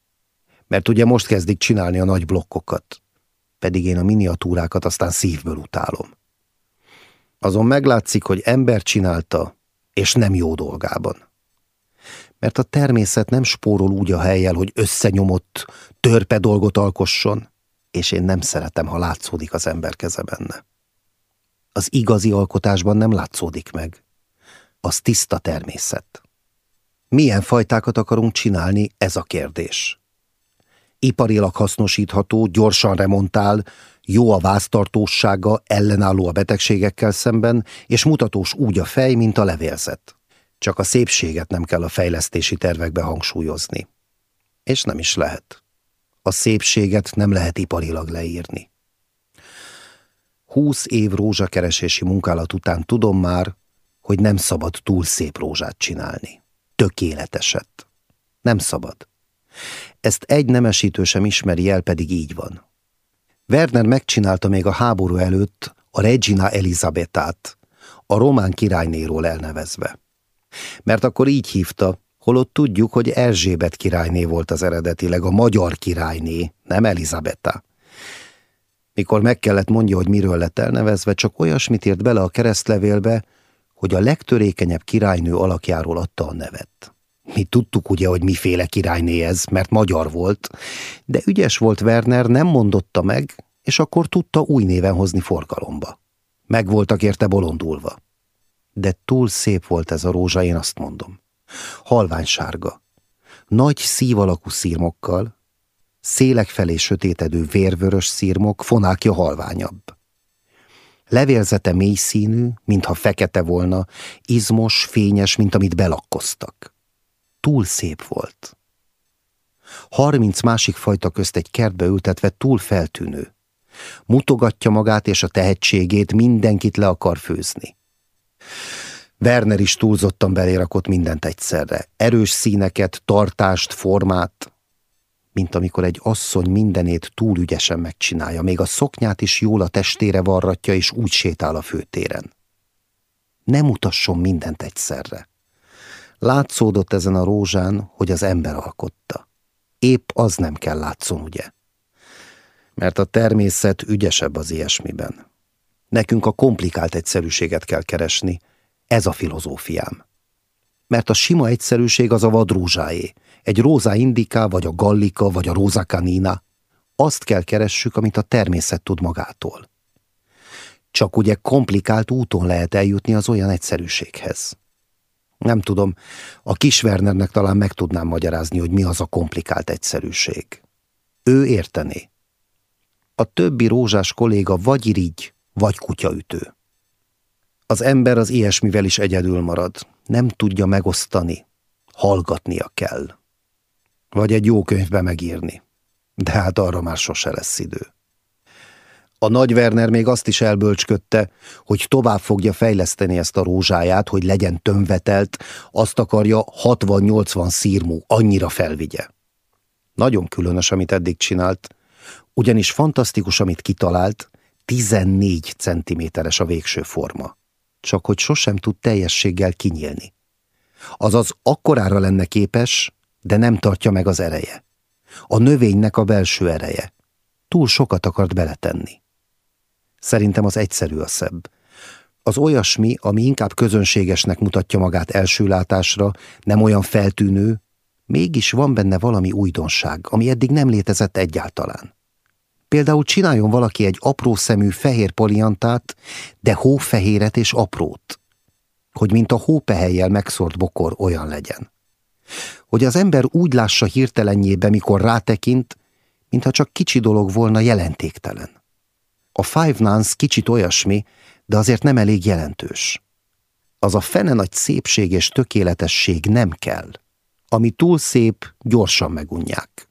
Mert ugye most kezdik csinálni a nagy blokkokat, pedig én a miniatúrákat aztán szívből utálom. Azon meglátszik, hogy ember csinálta, és nem jó dolgában. Mert a természet nem spórol úgy a helyjel, hogy összenyomott, törpe dolgot alkosson, és én nem szeretem, ha látszódik az ember keze benne. Az igazi alkotásban nem látszódik meg. Az tiszta természet. Milyen fajtákat akarunk csinálni, ez a kérdés. Iparilag hasznosítható, gyorsan remontál, jó a váztartósága, ellenálló a betegségekkel szemben, és mutatós úgy a fej, mint a levélzet. Csak a szépséget nem kell a fejlesztési tervekbe hangsúlyozni. És nem is lehet. A szépséget nem lehet iparilag leírni. Húsz év rózsakeresési munkálat után tudom már, hogy nem szabad túl szép rózsát csinálni. Tökéleteset. Nem szabad. Ezt egy nemesítő sem ismeri el, pedig így van. Werner megcsinálta még a háború előtt a Regina Elizabetát, a román királynéról elnevezve. Mert akkor így hívta, holott tudjuk, hogy Erzsébet királyné volt az eredetileg, a magyar királyné, nem Elizabeta. Mikor meg kellett mondja, hogy miről lett elnevezve, csak olyasmit írt bele a keresztlevélbe, hogy a legtörékenyebb királynő alakjáról adta a nevet. Mi tudtuk ugye, hogy miféle királyné ez, mert magyar volt, de ügyes volt Werner, nem mondotta meg, és akkor tudta új néven hozni forgalomba. Meg voltak érte bolondulva. De túl szép volt ez a rózsa, én azt mondom. Halvány sárga. Nagy szív alakú szírmokkal, szélek felé sötétedő vérvörös szírmok, fonákja halványabb. Levélzete mély színű, mintha fekete volna, izmos, fényes, mint amit belakkoztak. Túl szép volt. Harminc másik fajta közt egy kertbe ültetve túl feltűnő. Mutogatja magát és a tehetségét, mindenkit le akar főzni. Werner is túlzottan belérakott mindent egyszerre. Erős színeket, tartást, formát, mint amikor egy asszony mindenét túl ügyesen megcsinálja, még a szoknyát is jól a testére varratja, és úgy sétál a főtéren. Nem mutasson mindent egyszerre. Látszódott ezen a rózsán, hogy az ember alkotta. Épp az nem kell látszon, ugye? Mert a természet ügyesebb az ilyesmiben. Nekünk a komplikált egyszerűséget kell keresni, ez a filozófiám. Mert a sima egyszerűség az a vadrózsáé, egy rózá indiká, vagy a gallika, vagy a róza canina. Azt kell keressük, amit a természet tud magától. Csak ugye komplikált úton lehet eljutni az olyan egyszerűséghez. Nem tudom, a kis Wernernek talán meg tudnám magyarázni, hogy mi az a komplikált egyszerűség. Ő értené. A többi rózsás kolléga vagy irigy, vagy kutyaütő. Az ember az ilyesmivel is egyedül marad, nem tudja megosztani, hallgatnia kell. Vagy egy jó könyvbe megírni. De hát arra már sose lesz idő. A nagy Werner még azt is elbölcsködte, hogy tovább fogja fejleszteni ezt a rózsáját, hogy legyen tömvetelt, azt akarja 60-80 szírmú, annyira felvigye. Nagyon különös, amit eddig csinált, ugyanis fantasztikus, amit kitalált, 14 centiméteres a végső forma. Csak hogy sosem tud teljességgel kinyílni. Azaz akkorára lenne képes, de nem tartja meg az ereje. A növénynek a belső ereje. Túl sokat akart beletenni. Szerintem az egyszerű a szebb. Az olyasmi, ami inkább közönségesnek mutatja magát első látásra, nem olyan feltűnő, mégis van benne valami újdonság, ami eddig nem létezett egyáltalán. Például csináljon valaki egy apró szemű fehér poliantát, de hófehéret és aprót, hogy mint a hópehelyjel megszort bokor olyan legyen hogy az ember úgy lássa hirtelenjébe, mikor rátekint, mintha csak kicsi dolog volna jelentéktelen. A Five Nuns kicsit olyasmi, de azért nem elég jelentős. Az a fene nagy szépség és tökéletesség nem kell. Ami túl szép, gyorsan megunják.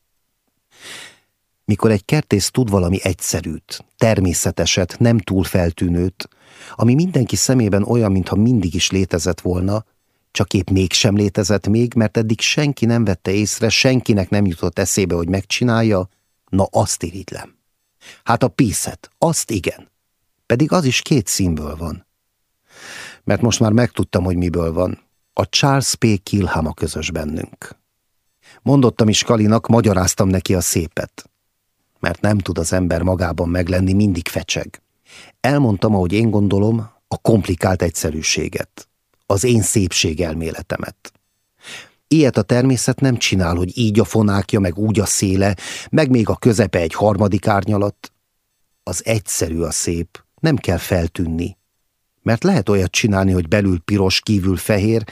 Mikor egy kertész tud valami egyszerűt, természeteset, nem túl feltűnőt, ami mindenki szemében olyan, mintha mindig is létezett volna, csak épp mégsem létezett még, mert eddig senki nem vette észre, senkinek nem jutott eszébe, hogy megcsinálja, na azt irigylem. Hát a píszet, azt igen. Pedig az is két színből van. Mert most már megtudtam, hogy miből van. A Charles P. Kilham a közös bennünk. Mondottam is Kalinak, magyaráztam neki a szépet. Mert nem tud az ember magában meglenni, mindig fecseg. Elmondtam, ahogy én gondolom, a komplikált egyszerűséget, az én szépség elméletemet. Ilyet a természet nem csinál, hogy így a fonákja, meg úgy a széle, meg még a közepe egy harmadik árnyalat. Az egyszerű a szép, nem kell feltűnni. Mert lehet olyat csinálni, hogy belül piros, kívül fehér,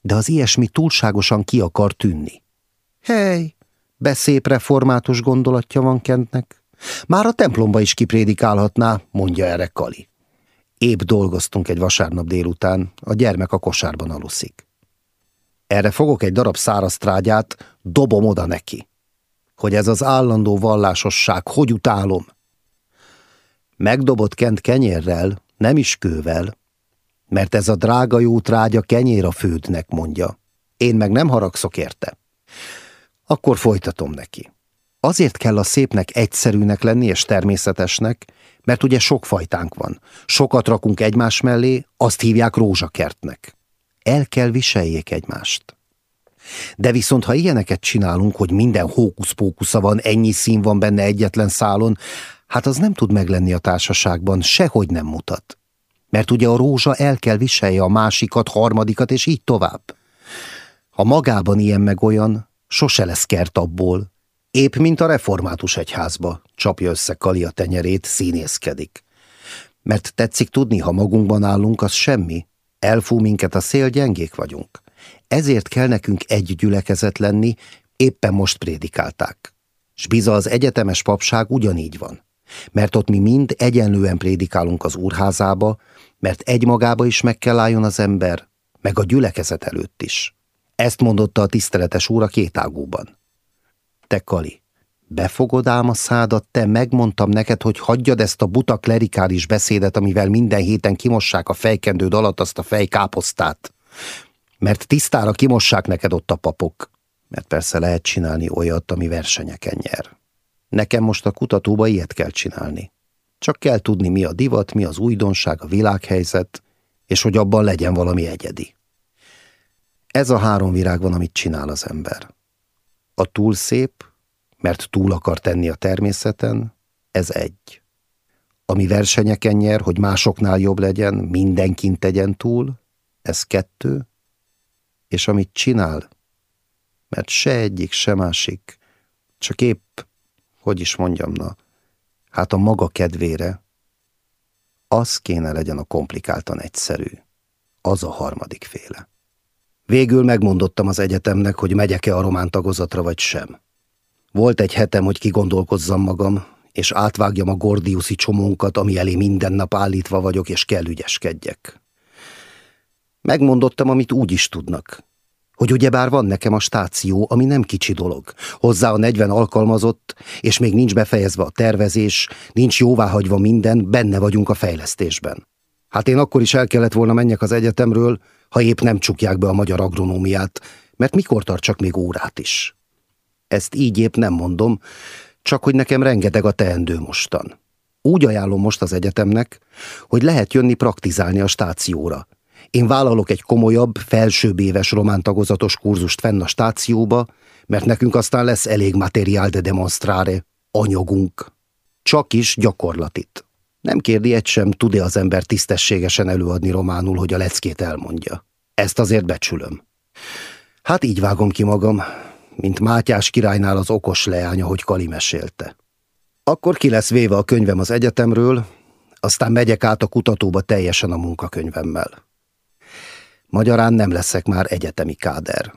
de az ilyesmi túlságosan ki akar tűnni. Hely, beszép református gondolatja van Kentnek. Már a templomba is kiprédikálhatná, mondja erre Kali. Épp dolgoztunk egy vasárnap délután, a gyermek a kosárban aluszik. Erre fogok egy darab száraz trágyát, dobom oda neki. Hogy ez az állandó vallásosság, hogy utálom. Megdobott Kent kenyérrel, nem is kővel, mert ez a drága jó trágya kenyér a fődnek, mondja. Én meg nem haragszok érte. Akkor folytatom neki. Azért kell a szépnek egyszerűnek lenni és természetesnek, mert ugye sok fajtánk van. Sokat rakunk egymás mellé, azt hívják rózsakertnek. El kell viseljék egymást. De viszont, ha ilyeneket csinálunk, hogy minden hókusz-pókusza van, ennyi szín van benne egyetlen szálon, hát az nem tud meglenni a társaságban, sehogy nem mutat. Mert ugye a rózsa el kell viselje a másikat, harmadikat, és így tovább. Ha magában ilyen meg olyan, sose lesz kert abból, Épp mint a református egyházba, csapja össze Kali a tenyerét, színészkedik. Mert tetszik tudni, ha magunkban állunk, az semmi. Elfú minket a szél, gyengék vagyunk. Ezért kell nekünk egy gyülekezet lenni, éppen most prédikálták. S biza az egyetemes papság ugyanígy van. Mert ott mi mind egyenlően prédikálunk az úrházába, mert egymagába is meg kell álljon az ember, meg a gyülekezet előtt is. Ezt mondotta a tiszteletes úr a kétágúban. Te, Kali, befogod ám a szádat, te megmondtam neked, hogy hagyjad ezt a buta klerikális beszédet, amivel minden héten kimossák a fejkendőd alatt azt a fejkáposztát. Mert tisztára kimossák neked ott a papok. Mert persze lehet csinálni olyat, ami versenyeken nyer. Nekem most a kutatóba ilyet kell csinálni. Csak kell tudni, mi a divat, mi az újdonság, a világhelyzet, és hogy abban legyen valami egyedi. Ez a három virág van, amit csinál az ember. A túl szép, mert túl akar tenni a természeten, ez egy. Ami versenyeken nyer, hogy másoknál jobb legyen, mindenkin tegyen túl, ez kettő. És amit csinál, mert se egyik, se másik, csak épp, hogy is mondjam, na, hát a maga kedvére, az kéne legyen a komplikáltan egyszerű, az a harmadik féle. Végül megmondottam az egyetemnek, hogy megyek-e a román tagozatra vagy sem. Volt egy hetem, hogy kigondolkozzam magam, és átvágjam a gordiuszi csomónkat, ami elé minden nap állítva vagyok, és kell ügyeskedjek. Megmondottam, amit úgy is tudnak. Hogy ugyebár van nekem a stáció, ami nem kicsi dolog. Hozzá a 40 alkalmazott, és még nincs befejezve a tervezés, nincs jóváhagyva minden, benne vagyunk a fejlesztésben. Hát én akkor is el kellett volna menjek az egyetemről, ha épp nem csukják be a magyar agronómiát, mert mikor tartsak még órát is. Ezt így épp nem mondom, csak hogy nekem rengeteg a teendő mostan. Úgy ajánlom most az egyetemnek, hogy lehet jönni praktizálni a stációra. Én vállalok egy komolyabb, felsőbb éves román tagozatos kurzust fenn a stációba, mert nekünk aztán lesz elég materiál de demonstrare, anyagunk. Csak is gyakorlatit. Nem kérdi egy sem, tud-e az ember tisztességesen előadni románul, hogy a leckét elmondja. Ezt azért becsülöm. Hát így vágom ki magam, mint Mátyás királynál az okos leánya, hogy Kali mesélte. Akkor ki lesz véve a könyvem az egyetemről, aztán megyek át a kutatóba teljesen a munkakönyvemmel. Magyarán nem leszek már egyetemi káder.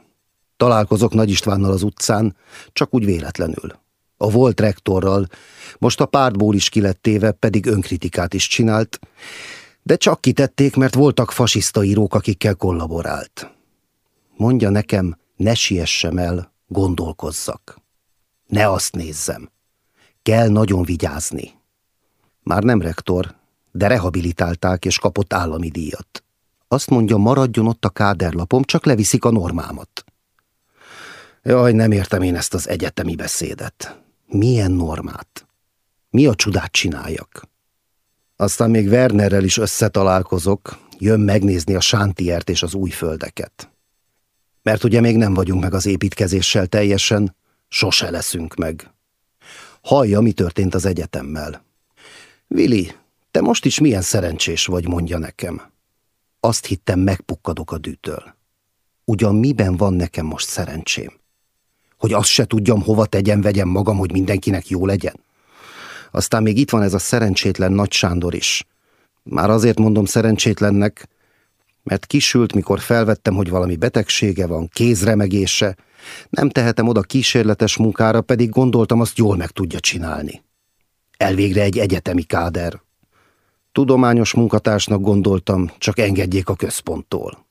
Találkozok Nagy Istvánnal az utcán, csak úgy véletlenül a volt rektorral, most a pártból is kilettéve, pedig önkritikát is csinált, De csak kitették, mert voltak fasiszta írók, akikkel kollaborált. Mondja nekem, ne siessem el, gondolkozzak. Ne azt nézzem. Kell nagyon vigyázni. Már nem rektor, de rehabilitálták és kapott állami díjat. Azt mondja, maradjon ott a káderlapom, csak leviszik a normámat. Jaj, nem értem én ezt az egyetemi beszédet. Milyen normát? Mi a csodát csináljak? Aztán még Wernerrel is összetalálkozok, jön megnézni a Sántiert és az új földeket. Mert ugye még nem vagyunk meg az építkezéssel teljesen, sose leszünk meg. Hallja, mi történt az egyetemmel. Vili, te most is milyen szerencsés vagy, mondja nekem. Azt hittem, megpukkadok a dűtől. Ugyan miben van nekem most szerencsém? Hogy azt se tudjam, hova tegyem, vegyem magam, hogy mindenkinek jó legyen? Aztán még itt van ez a szerencsétlen Nagy Sándor is. Már azért mondom szerencsétlennek, mert kisült, mikor felvettem, hogy valami betegsége van, kézremegése, nem tehetem oda kísérletes munkára, pedig gondoltam, azt jól meg tudja csinálni. Elvégre egy egyetemi káder. Tudományos munkatársnak gondoltam, csak engedjék a központtól.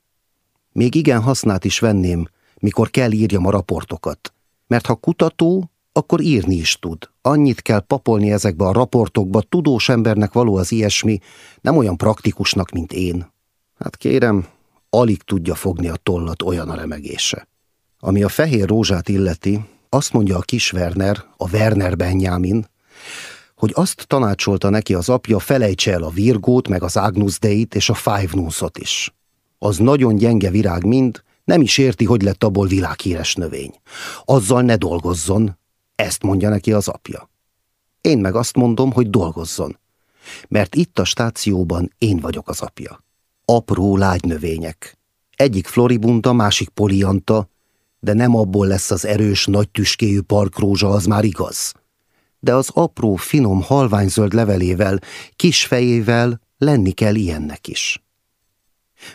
Még igen hasznát is venném, mikor kell írjam a raportokat, mert ha kutató, akkor írni is tud. Annyit kell papolni ezekbe a raportokba, tudós embernek való az ilyesmi, nem olyan praktikusnak, mint én. Hát kérem, alig tudja fogni a tollat olyan a remegése. Ami a fehér rózsát illeti, azt mondja a kis Werner, a Werner Benjamin, hogy azt tanácsolta neki az apja, felejtse el a Virgót, meg az Agnus Dei-t és a Five Nuns-ot is. Az nagyon gyenge virág mind, nem is érti, hogy lett abból világhíres növény. Azzal ne dolgozzon, ezt mondja neki az apja. Én meg azt mondom, hogy dolgozzon, mert itt a stációban én vagyok az apja. Apró lágy növények. Egyik floribunda, másik polianta, de nem abból lesz az erős, nagy tüskéjű parkrózsa, az már igaz. De az apró, finom, halványzöld levelével, kis fejével lenni kell ilyennek is.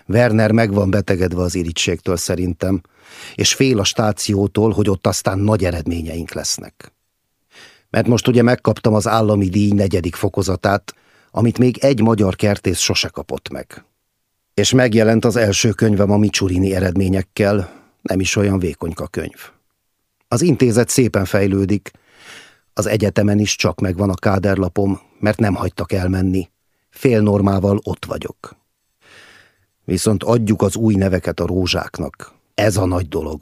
Werner meg van betegedve az irítségtől szerintem, és fél a stációtól, hogy ott aztán nagy eredményeink lesznek. Mert most ugye megkaptam az állami díj negyedik fokozatát, amit még egy magyar kertész sose kapott meg. És megjelent az első könyvem a Micsurini eredményekkel, nem is olyan vékonyka könyv. Az intézet szépen fejlődik, az egyetemen is csak megvan a káderlapom, mert nem hagytak elmenni. Fél normával ott vagyok. Viszont adjuk az új neveket a rózsáknak. Ez a nagy dolog.